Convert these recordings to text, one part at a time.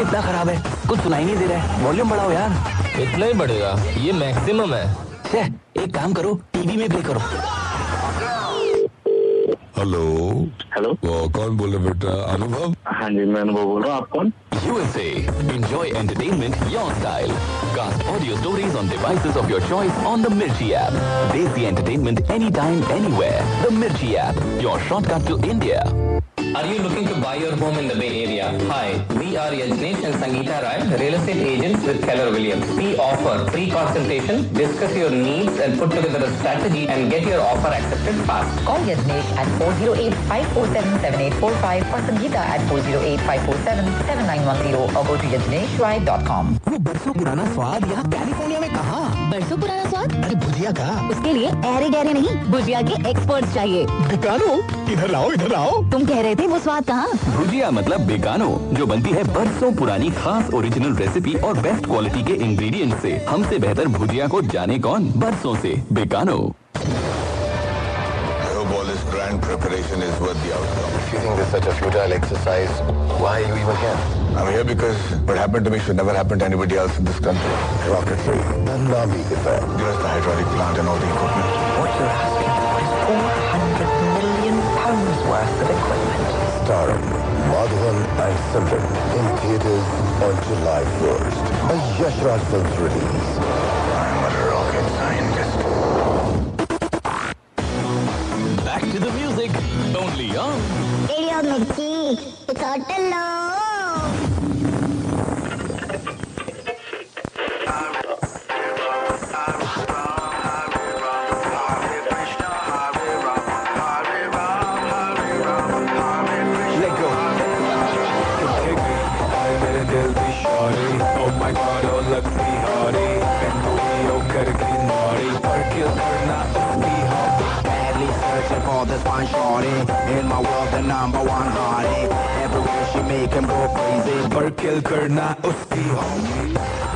में इतना खराब है। कुछ सुनाई नहीं दे रहा है। वॉल्यूम बढ़ाओ यार। इतना ही बढ़ेगा। ये मैक्सिमम है। एक काम करो टीवी में प्ले करो। हेलो हेलो कौन बोल रहे बेटा? अनुभव? हाँ जी मैं अनुभव बोल रहा हूँ। आप कौन? U S enjoy entertainment your style cast audio stories on devices of your choice on the Mirchi app desi entertainment any time any the Mirchi app your shortcut to India home in the Bay Area? Hi, we are Yajnesh and Sangeeta Rai, real estate agents with Keller Williams. We offer free consultation, discuss your needs and put together a strategy and get your offer accepted fast. Call Yajnesh at 408-547-7845 or Sangeeta at 408-547-7910 or go to yajneshrai.com. वो बरसों पुराना स्वाद यहाँ California में कहा बरसों पुराना स्वाद? अरे भुजिया का? उसके लिए एरे गहरे नहीं भुजिया के एक्सपर्ट्स चाहिए। दुकानो इधर आओ इधर आओ। तुम कह रहे थे वो स्वाद कहाँ? भुजिया मतलब बेकानो जो बनती है बरसों पुरानी खास ओरिजिनल रेसिपी और बेस्ट क्वालिटी के इंग्रेडिएंट से। हमसे बेहतर भुजिया को जाने कौन बरसों से? बेकानो। Preparation is worth the outcome. If you think this is such a futile exercise, why are you even here? I'm here because what happened to me should never happen to anybody else in this country. Rocketry, the Navi effect. Give us the hydraulic plant and all the equipment. What you're asking for is 400 million pounds worth of equipment. Starring Madhavan and Simran in theaters on July 1st. A Yashraj Films release. I'm a rocket scientist. Back to the music. Only on Radio Mirchi, it's Otello. Let Crazy पर kill करना उसकी homie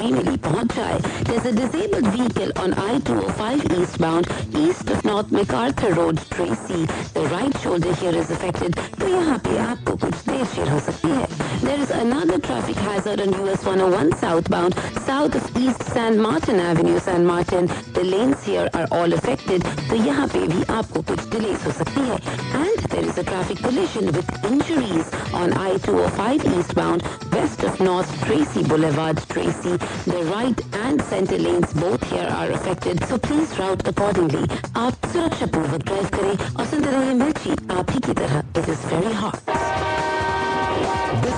Henry Bhonchai. There's a disabled vehicle on I-205 eastbound, east of North MacArthur Road, Tracy. The right shoulder here is affected, तो यहाँ पे आपको कुछ देर शेर हो सकती है There's another traffic hazard on US 101 southbound, south of East San Martin Avenue, San Martin. The lanes here are all affected, so यहाँ पे भी आपको कुछ delays हो सकती है. And there is a traffic collision with injuries on I-205 eastbound, west of North Tracy Boulevard, Tracy. The right and center lanes both here are affected, so please route accordingly. आप सुरक्षापूर्वक drive करें और सुनते रहें मिर्ची आप ही की तरह. It is very hot.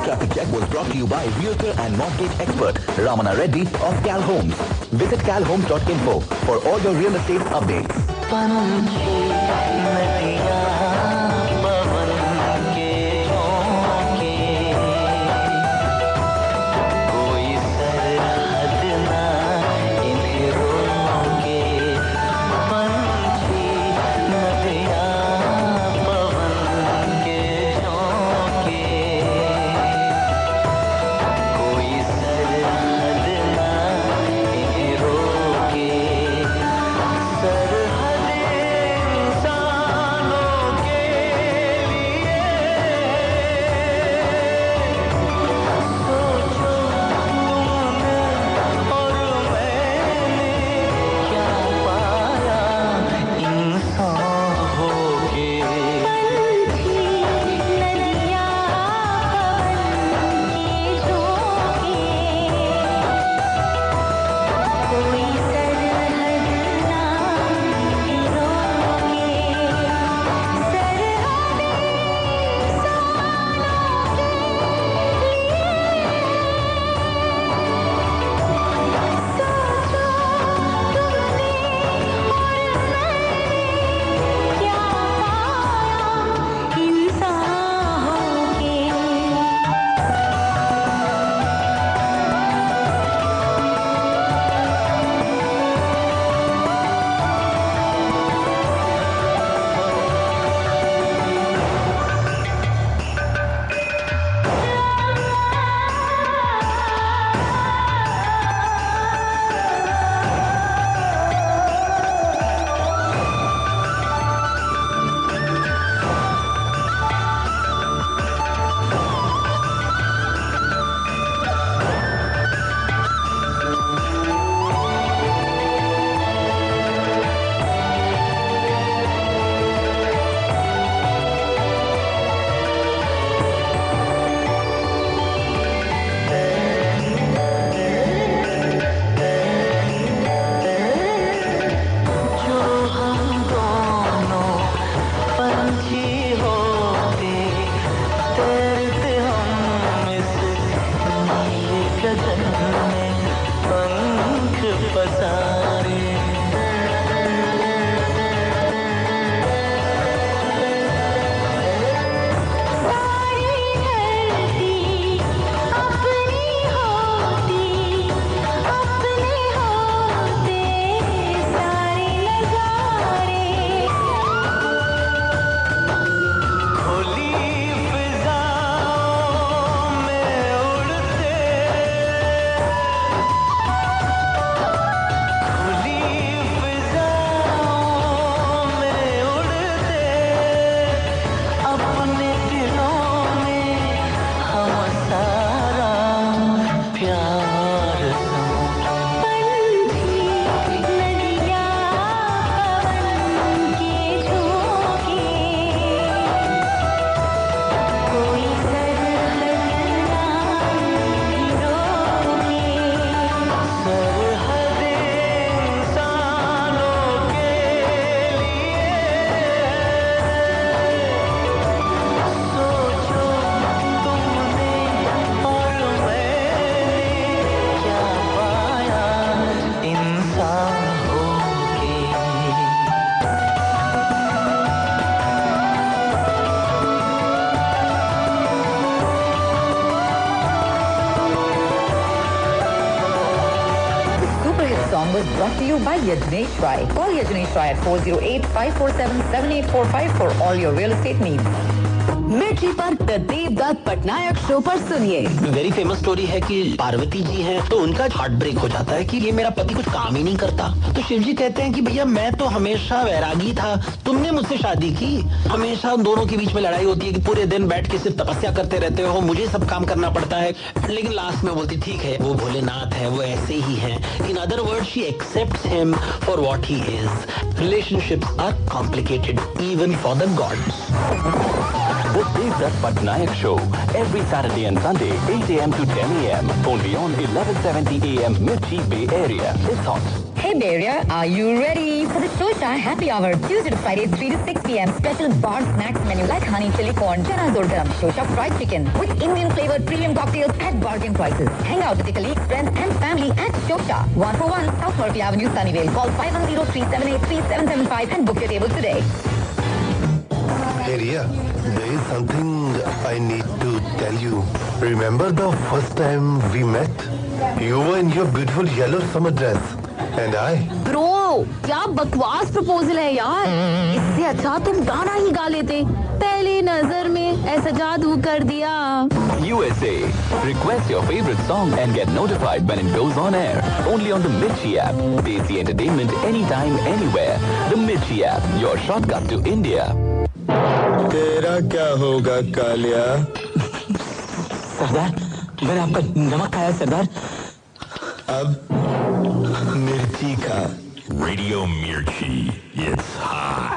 Traffic Check was brought to you by realtor and mortgage expert Ramana Reddy of Cal Homes. Visit calhomes.info for all your real estate updates. You by Yajnesh Rai. Call Yajnesh Rai at 408-547-7845 for all your real estate needs. मिर्ची पर Pradeep Dutt Patnaik show पर सुनिए। Very famous story है कि पार्वती जी हैं तो उनका heart break हो जाता है कि ये मेरा पति कुछ काम ही नहीं करता। तो शिव जी कहते हैं कि भैया मैं तो हमेशा वैरागी था। तुमने मुझसे शादी की? हमेशा दोनों के बीच में लड़ाई होती है कि पूरे दिन बैठ के सिर्फ़ तपस्या करते रहते हो मुझे सब काम करना पड़ता है। लेकिन लास्ट में बोलती ठीक है। वो भोलेनाथ है वो ऐसे ही है in other word she accept him for what he is relationships are complicated even for the gods The Dutt Patnaik Show every Saturday and Sunday 8 a.m. to 10 a.m. only on 1170 a.m. Mirchi Bay Area. It's hot. Hey Bay Area, are you ready for the Shosha Happy Hour? Tuesday to Friday, 3 to 6 p.m. Special bar snacks menu like honey chili corn, chana durgam, Shosha fried chicken with Indian flavored premium cocktails at bargain prices. Hang out with your colleagues, friends and family at Shosha. 141 South Murphy Avenue, Sunnyvale. Call 510-378-3775 and book your table today. Hey Ria, there is something I need to tell you. Remember the first time we met? You were in your beautiful yellow summer dress. And I? Bro क्या बकवास proposal है यार इससे अच्छा तुम गाना ही गा लेते पहली नज़र में ऐसा जादू कर दिया USA. Request your favorite song and get notified when it goes on air. Only on the Mirchi app. Desi Entertainment anytime, anywhere. The Mirchi app. Your shortcut to India. तेरा क्या होगा कालिया सरदार मैंने आपका नमक खाया सरदार अब मिर्ची का Radio Mirchi. It's hot.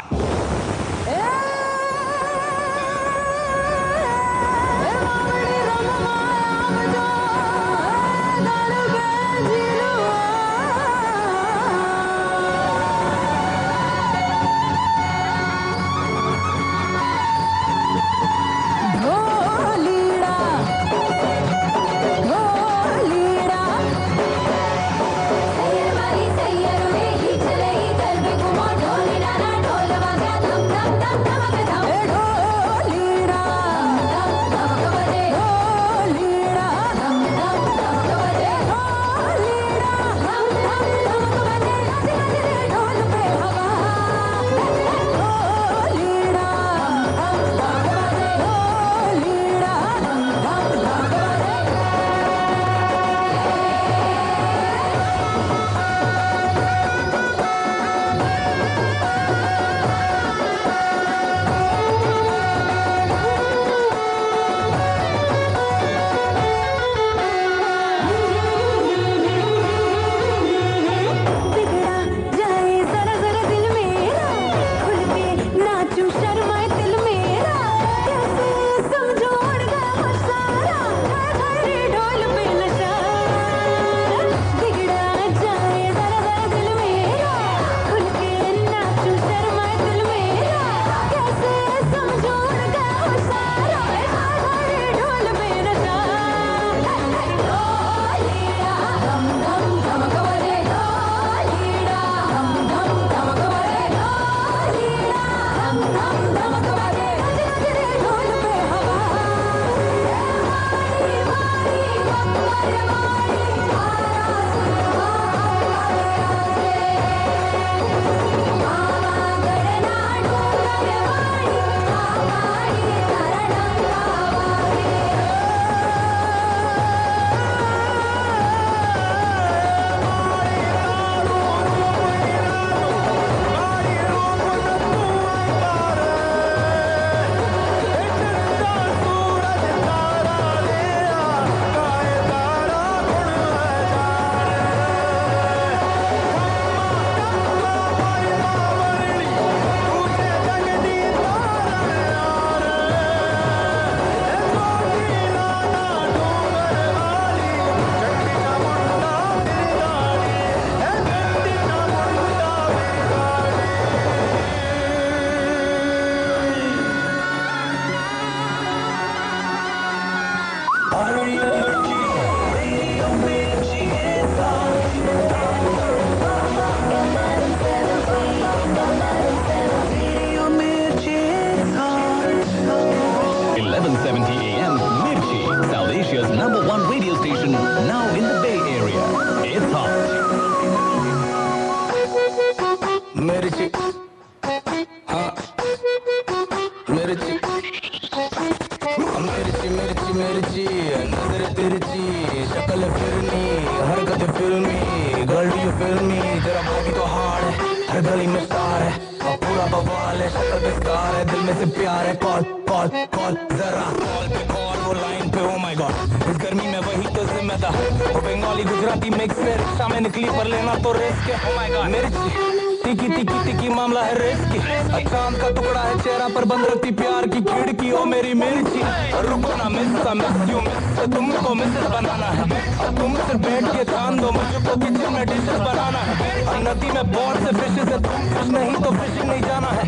बहुत से फिशेस है तुम नहीं तो फिशिंग नहीं जाना है।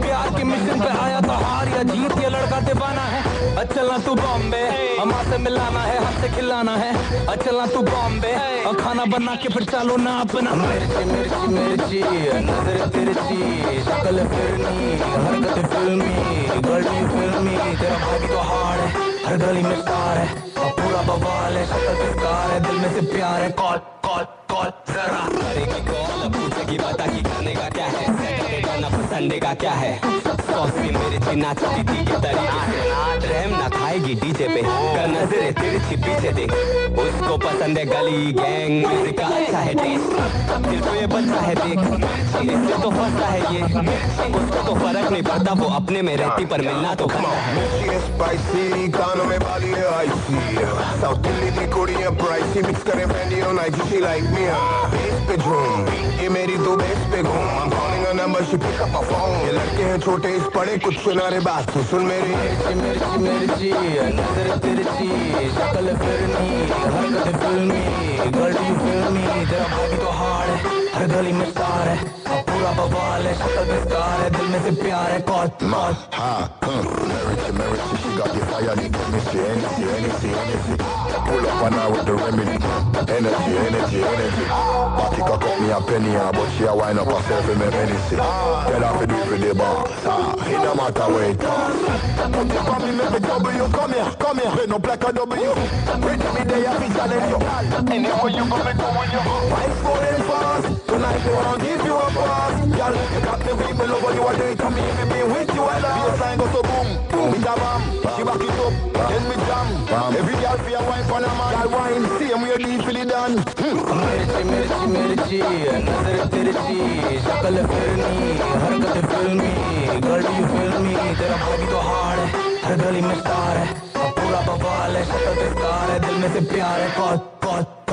प्यार के मिशन पे आया तो हार या जीत, ये लड़का दीवाना है। अचलना तू बॉम्बे हमा से मिलाना है, हाथ से खिलाना है। अचलना तू बॉम्बे, और खाना बना के फिर चालो ना अपना। मिर्ची मिर्ची मिर्ची, नज़र तिरछी शक्ल फिरनी हरकत फिल्मी गर्ल फिल्मी, तेरा बॉडी तो हार्ड है, हर गली में स्टार है पूरा बवाल है, शक्ल पे है, दिल में से प्यार है, कॉल। ना का क्या है? मेरे थी नाचती थी तरीके से रहम ना खाएगी डीजे पे। नजरे तिरछी पीछे देख। उसको पसंद है गली गैंग म्यूज़िक का अच्छा है टेस्ट दिल पे ये बच्चा है देख। इससे तो फंसता है ये। उसको तो फ़र्क नहीं पड़ता वो अपने में रहती पर मिलना तो करता है। Spicy, कानों में है icy South दिल्ली की कुड़ियाँ pricey Mix करें और she like me हाँ Base पे झूम, ये मेरी तो base पे घूम। I'm calling her number, she pick up her phone. ये लड़के हैं छोटे इस बड़े कुछ सुना रे बात। तो सुन मेरी। मिर्ची मिर्ची मिर्ची नज़र तिरछी शक्ल फिरनी हरकत फिल्मी गर्ल यू फिल्मी तेरा बॉडी तो हार्ड है हर गली में स्टार है और पूरा बवाल है शक्ल पे स्कार है दिल में से प्यार है call Ma, ha, huh. Merity, Merity, she got the fire, the chemistry, energy, energy, energy. Pull up on her with the remedy. Energy, energy, energy. Party cock up me a penny, ah, but she a wind up herself in me medicine. Get off it with the boss, ah. It no matter where it costs. Come here, make me W, come here, come here. Ain't no black or W. Ready me there, I be telling you. Anywhere you go, me go with you. Five, four, and fast. Tonight we wanna give you a pass. Girl, you got me weak, me love what you are doing to me. Me be with you and I. Baseline go so boom, boom. With a bam, she back it up, then me jam. bam. Every girl feel wine for a man. Girl wine, same way deep feel it done. मिर्ची मिर्ची मिर्ची नज़र तिरछी शक्ल फिरनी हरकत फिल्मी girl you फिल्मी तेरा बॉडी तो हार्ड है हर गली में स्टार है पूरा बवाल है शक्ल पे है दिल में से प्यार है कॉल कॉल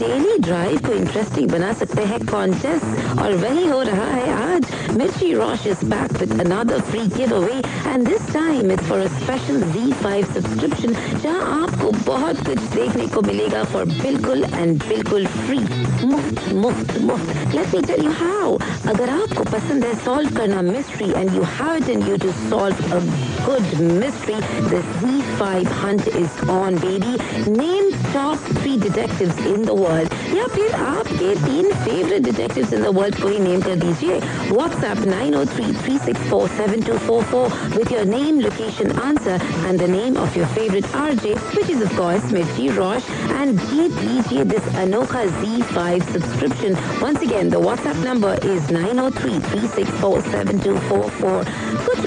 डेली ड्राइव को इंटरेस्टिंग बना सकते हैं कॉन्शियस और वही हो रहा है आज। Mirchi Rosh is back with another free giveaway and this time is for a special Z5 subscription जहाँ आपको बहुत कुछ देखने को मिलेगा फॉर बिल्कुल एंड बिल्कुल फ्री मुफ़्त मुफ़्त मुफ़्त। लेट मी हाउ अगर आपको पसंद है सॉल्व करना mystery and you have it in you to solve a good mystery the Z5 hunt is on baby name top three detectives in the world. Yeah, please, aap ke favorite detectives in the world koi name kar dijiye. WhatsApp 9033647244 with your name, location, answer and the name of your favorite RJ, which is of course Smithy Roche. And give dijiye this Anoka Z5 subscription. Once again, the WhatsApp number is 9033647244.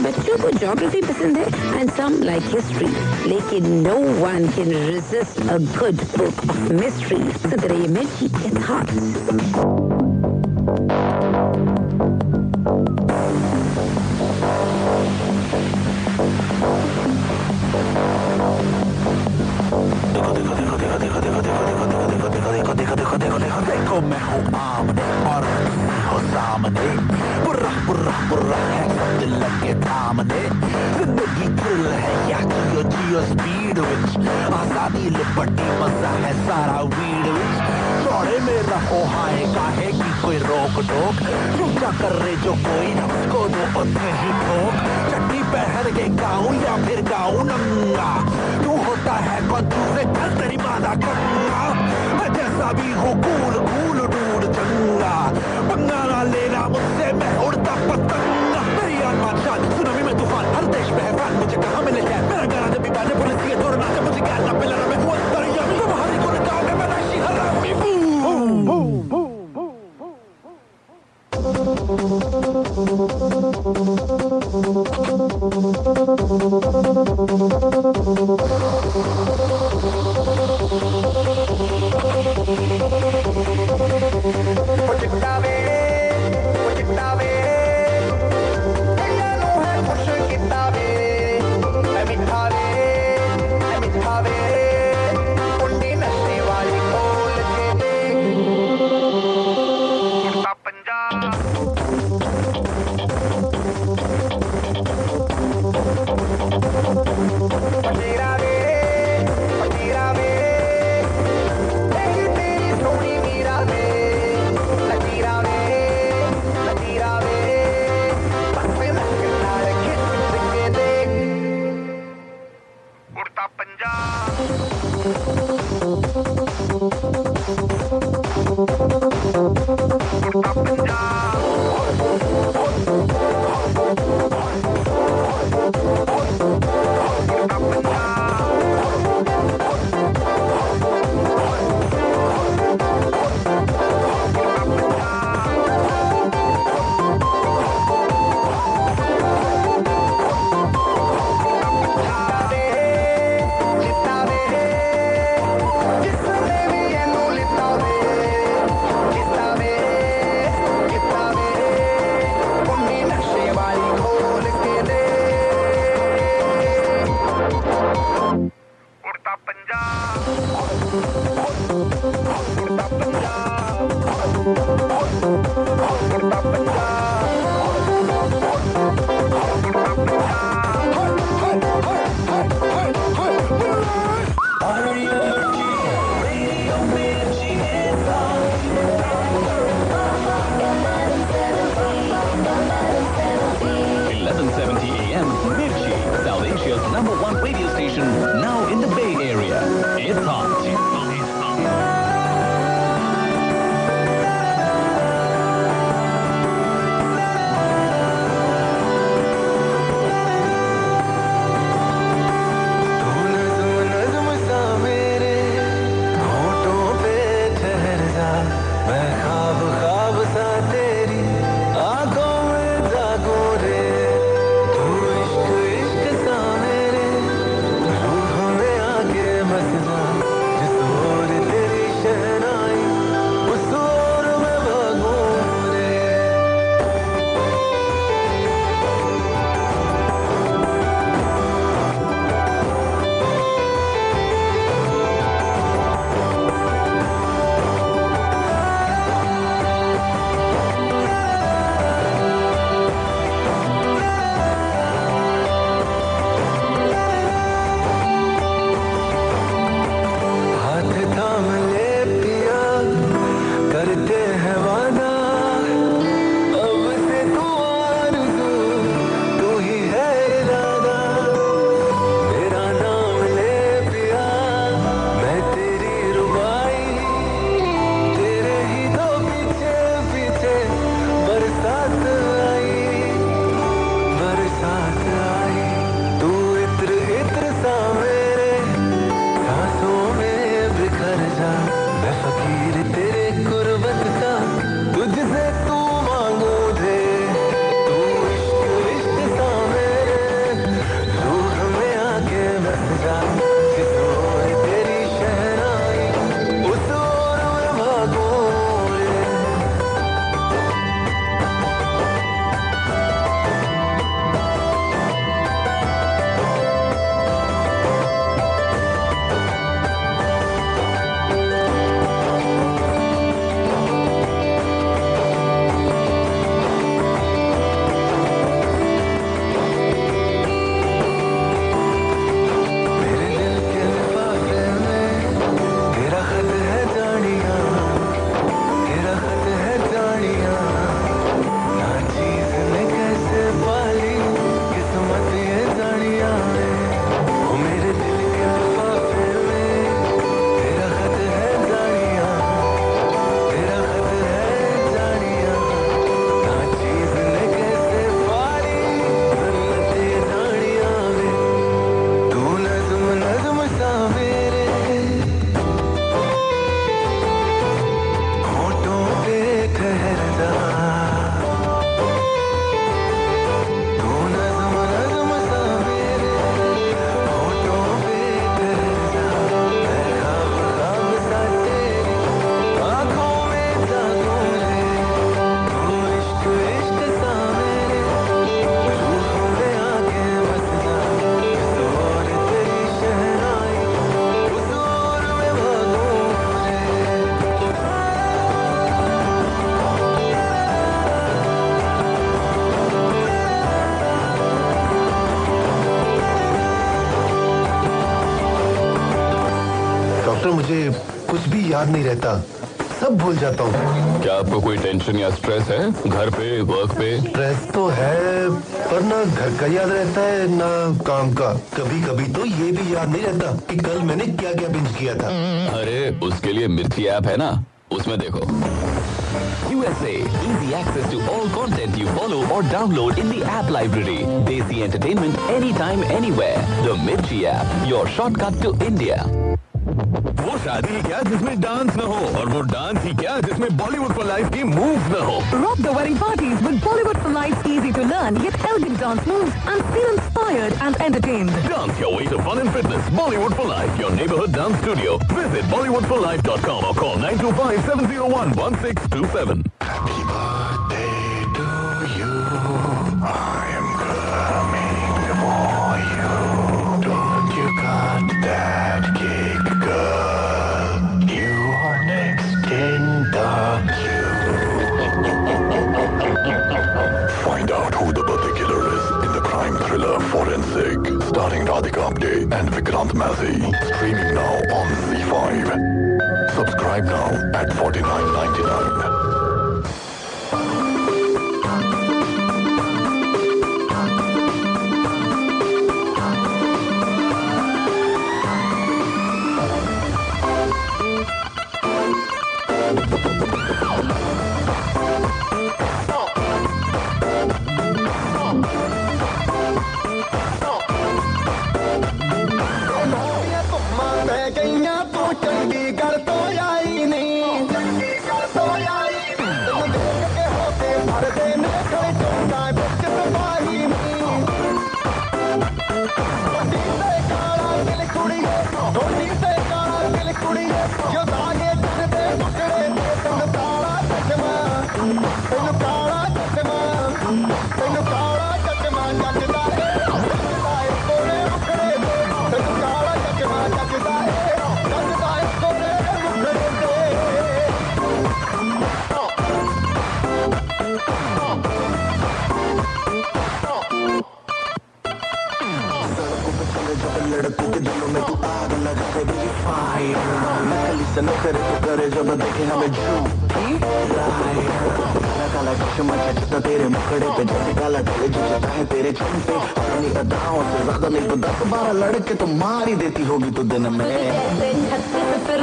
बच्चों को geography पसंद है and some like history लेकिन no one can resist a good book of mystery. So the image in hearts. नहीं रहता सब भूल जाता हूँ क्या आपको कोई टेंशन या स्ट्रेस है घर पे वर्क पे स्ट्रेस तो है पर ना घर का याद रहता है ना काम का कभी कभी तो ये भी याद नहीं रहता कि कल मैंने क्या क्या बिंज किया था अरे उसके लिए मिर्ची ऐप है ना उसमें देखो USA easy access to all content you follow or download in the app library. Desi entertainment anytime anywhere. The Mirchi app, your shortcut to India. वो शादी ही क्या जिसमें डांस न हो और वो डांस ही क्या जिसमें बॉलीवुड फॉर लाइफ की मूव न हो Rock the wedding parties with Bollywood for Life's easy to learn yet elegant dance moves and feel inspired and entertained. Dance your way to fun and fitness. Bollywood for Life, your neighborhood dance studio. Visit bollywoodforlife.com or call 925-701-1627. Mountmouthy. Streaming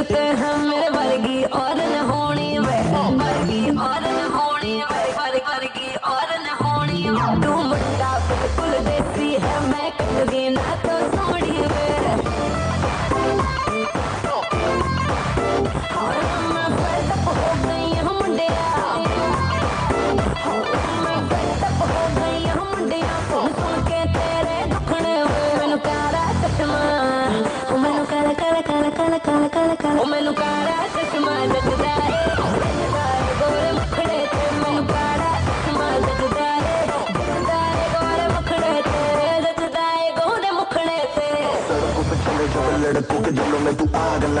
छत्तीस फिरते हैं मेरे आग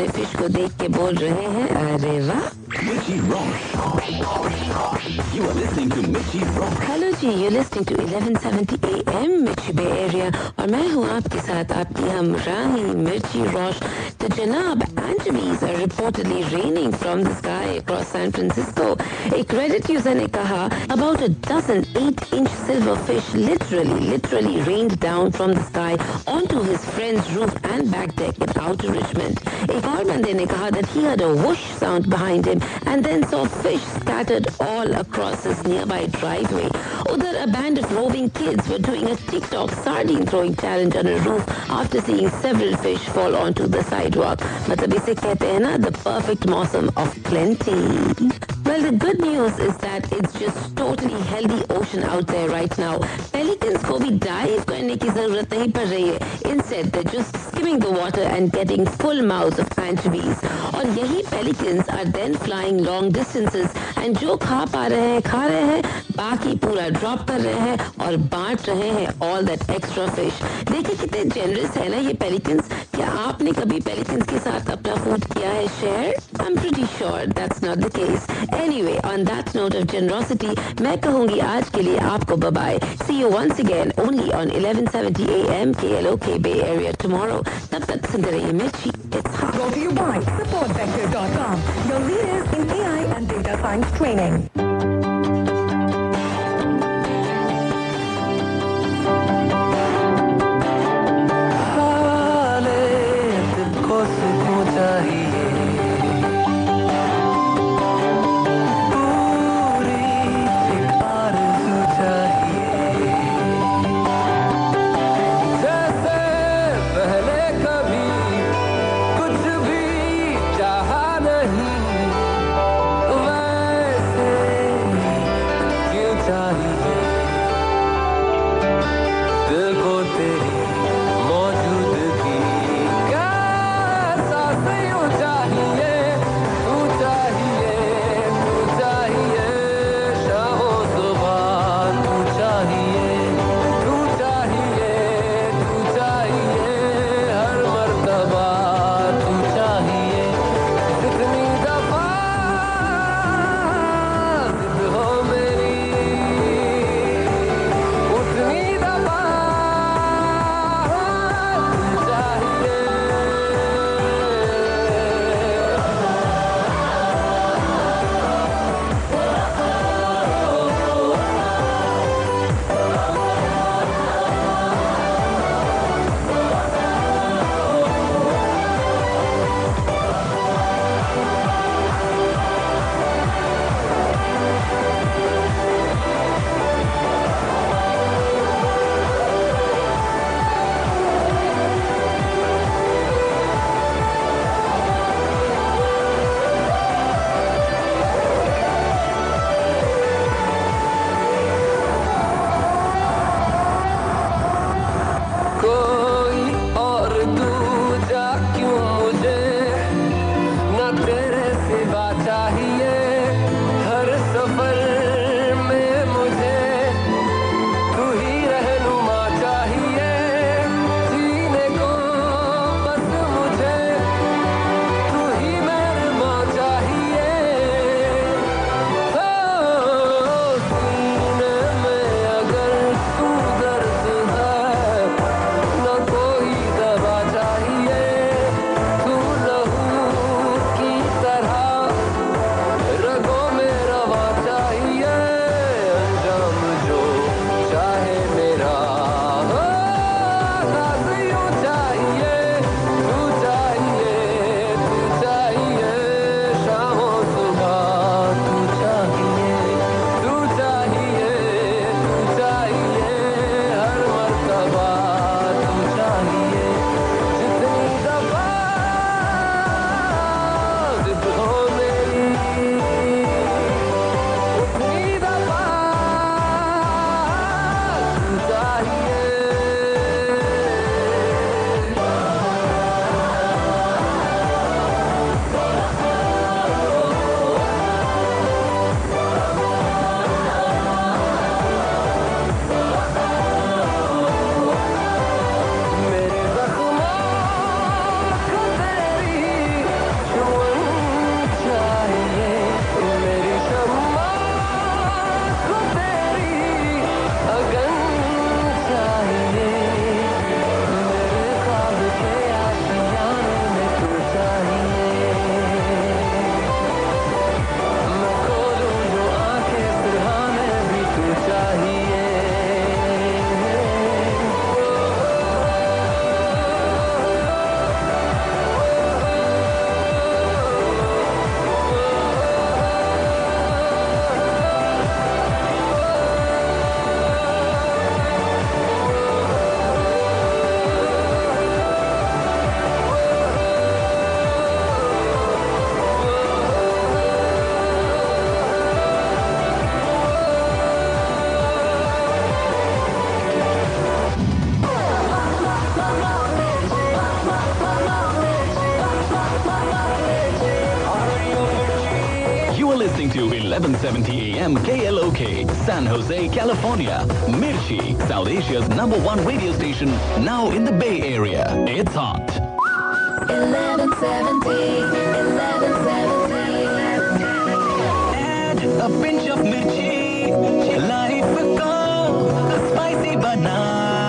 सारे fish को देख के बोल रहे हैं। अरे वाह. You are listening to Mirchi Rock. Hello ji you listening to 1170 AM Mirchi bay area और मैं हूँ आपके साथ आपकी हम रानी मिर्ची रोश तो जनाब anchovies are reportedly raining from the sky across San Francisco एक रेडिट यूजर ने कहा about a dozen 8 inch silver fish literally literally rained down from the sky onto his friend's roof and back deck in outer Richmond. एक और बंदे ने कहा that he heard a whoosh sound behind him and then saw fish scattered all across across his nearby driveway. Uddar, a band of roving kids were doing a TikTok sardine throwing challenge on a roof after seeing several fish fall onto the sidewalk. मतलब इसे कहते हैं ना the perfect मौसम of plenty. Well, the good news is that it's just totally healthy ocean out there right now. Pelicans को भी dive करने की जरूरत नहीं पड़ रही है. Instead, they're just skimming the water and getting full mouths of anchovies. और यही pelicans are then flying long distances and जो खा पा रहे हैं, खा रहे हैं, बाकी पूरा ड्रॉप कर रहे हैं और बांट रहे हैं ऑल दैट एक्स्ट्रा फ़िश देखिए कितने जेनरस है ना ये पेलिकन्स क्या आपने कभी पेलिकन्स के साथ अपना फ़ूड किया है? Share I am pretty sure that's not the case anyway on that note of generosity मैं कहूँगी आज के लिए आपको bye bye see you once again only on 1170 AM KLOK bay area tomorrow तब तक सुनते रहिए Mirchi. It's how you by support वेक्टर.com your leaders in AI and science training. 770 AM KLOK, San Jose, California. Mirchi, South Asia's number one radio station, now in the Bay Area. It's hot. 1170, 1170. A pinch of mirchi, life go, a spicy banana.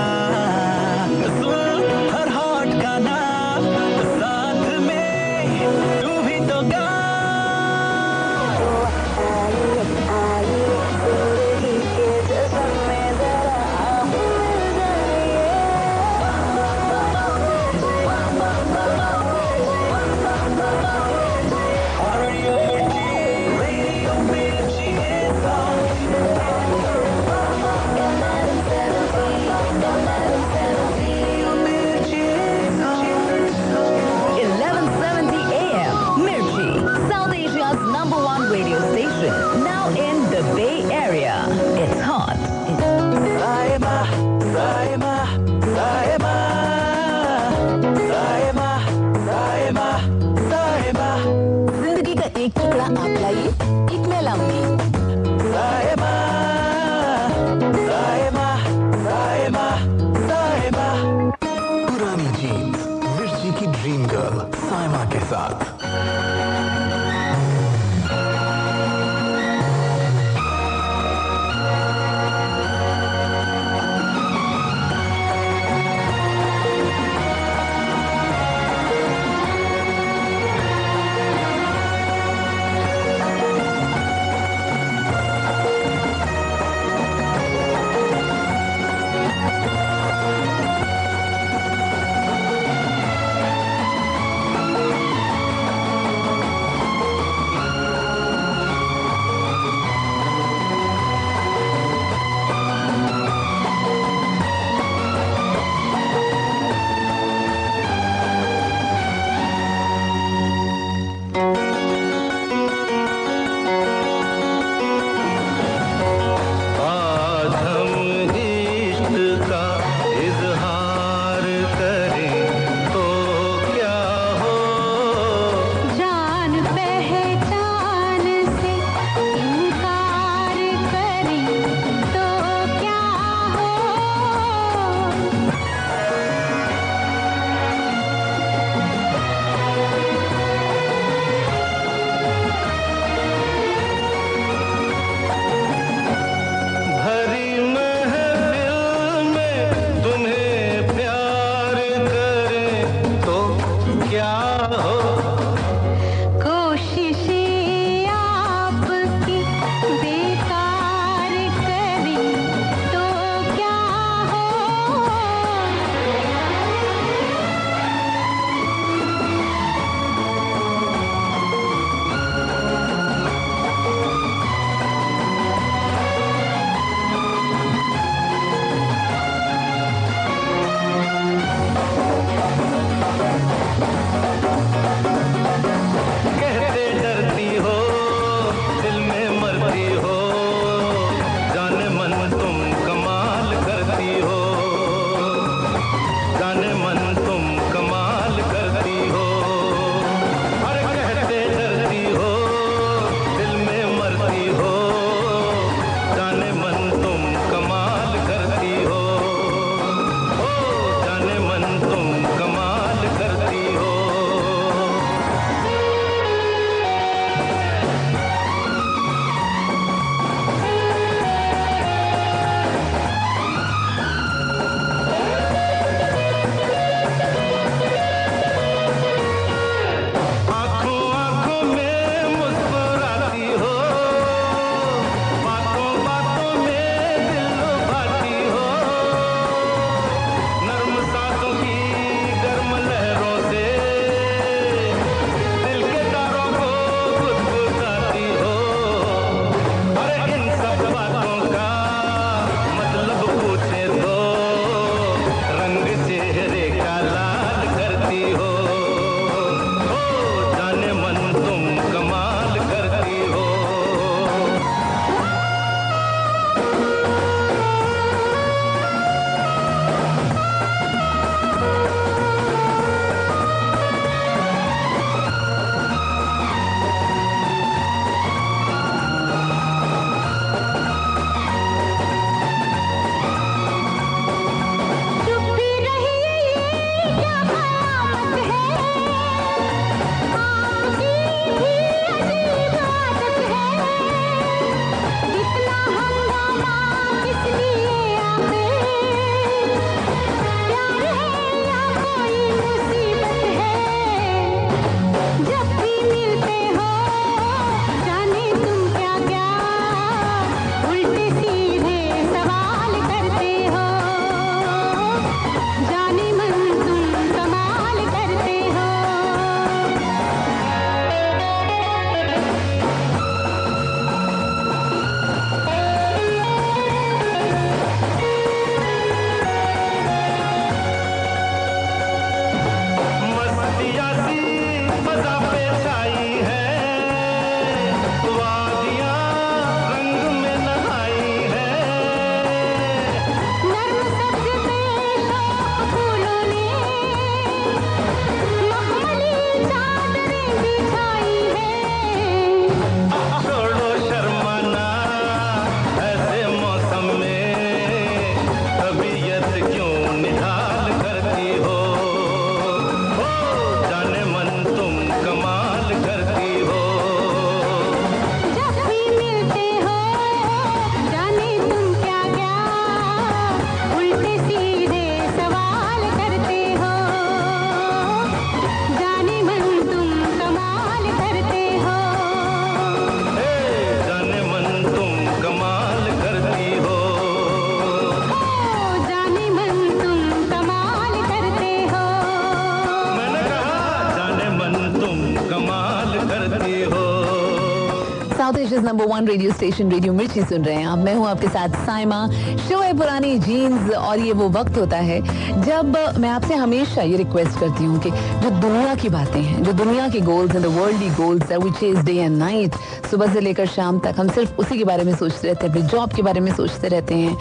Number one radio station radio Mirchi सुन रहे हैं आप। मैं हूँ आपके साथ Saima. Show है पुरानी jeans और ये वो वक्त होता है जब मैं आपसे हमेशा ये रिक्वेस्ट करती हूँ कि जो दुनिया की बातें हैं, जो दुनिया के गोल्स हैं द वर्ल्डली गोल्स है which is day and night सुबह से लेकर शाम तक हम सिर्फ़ उसी के बारे में सोचते रहते हैं, अपनी जॉब के बारे में सोचते रहते हैं।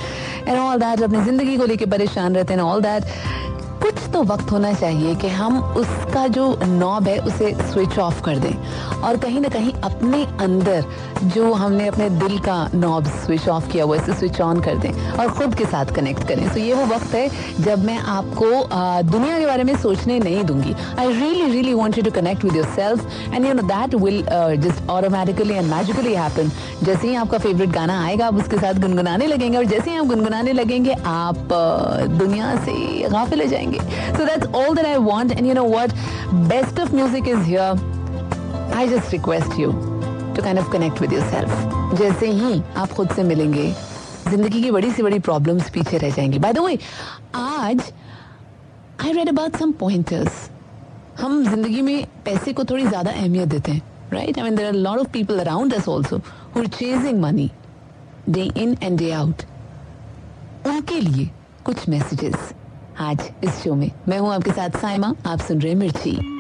एंड ऑल दैट अपनी ज़िंदगी को लेकर परेशान रहते हैं ऑल दैट कुछ तो वक्त होना चाहिए कि हम उसका जो नॉब है, उसे स्विच ऑफ़ कर दें। और कहीं ना कहीं अपने अंदर जो हमने अपने दिल का नॉब स्विच ऑफ़ किया हुआ इसे स्विच ऑन कर दें और खुद के साथ कनेक्ट करें। तो so ये वो वक्त है जब मैं आपको दुनिया के बारे में सोचने नहीं दूँगी। I really really want you to connect with yourself and you know that will just automatically and magically happen जैसे ही आपका फेवरेट गाना आएगा, आप उसके साथ गुनगुनाने लगेंगे और जैसे ही आप गुनगुनाने लगेंगे, आप दुनिया से गाफिल जाएँगे। So that's all that I want and you know what? Best of music is here. I just request you to kind of connect with yourself. जैसे ही आप खुद से मिलेंगे, ज़िंदगी की बड़ी सी बड़ी प्रॉब्लम्स पीछे रह जाएँगी। बाय द वे आज I read about some pointers हम ज़िंदगी में पैसे को थोड़ी ज़्यादा अहमियत देते हैं right I mean there are lot of people around us also who are chasing money day in and day out उनके लिए कुछ मैसेजेस आज इस शो में। मैं हूँ आपके साथ साइमा आप सुन रहे हैं मिर्ची।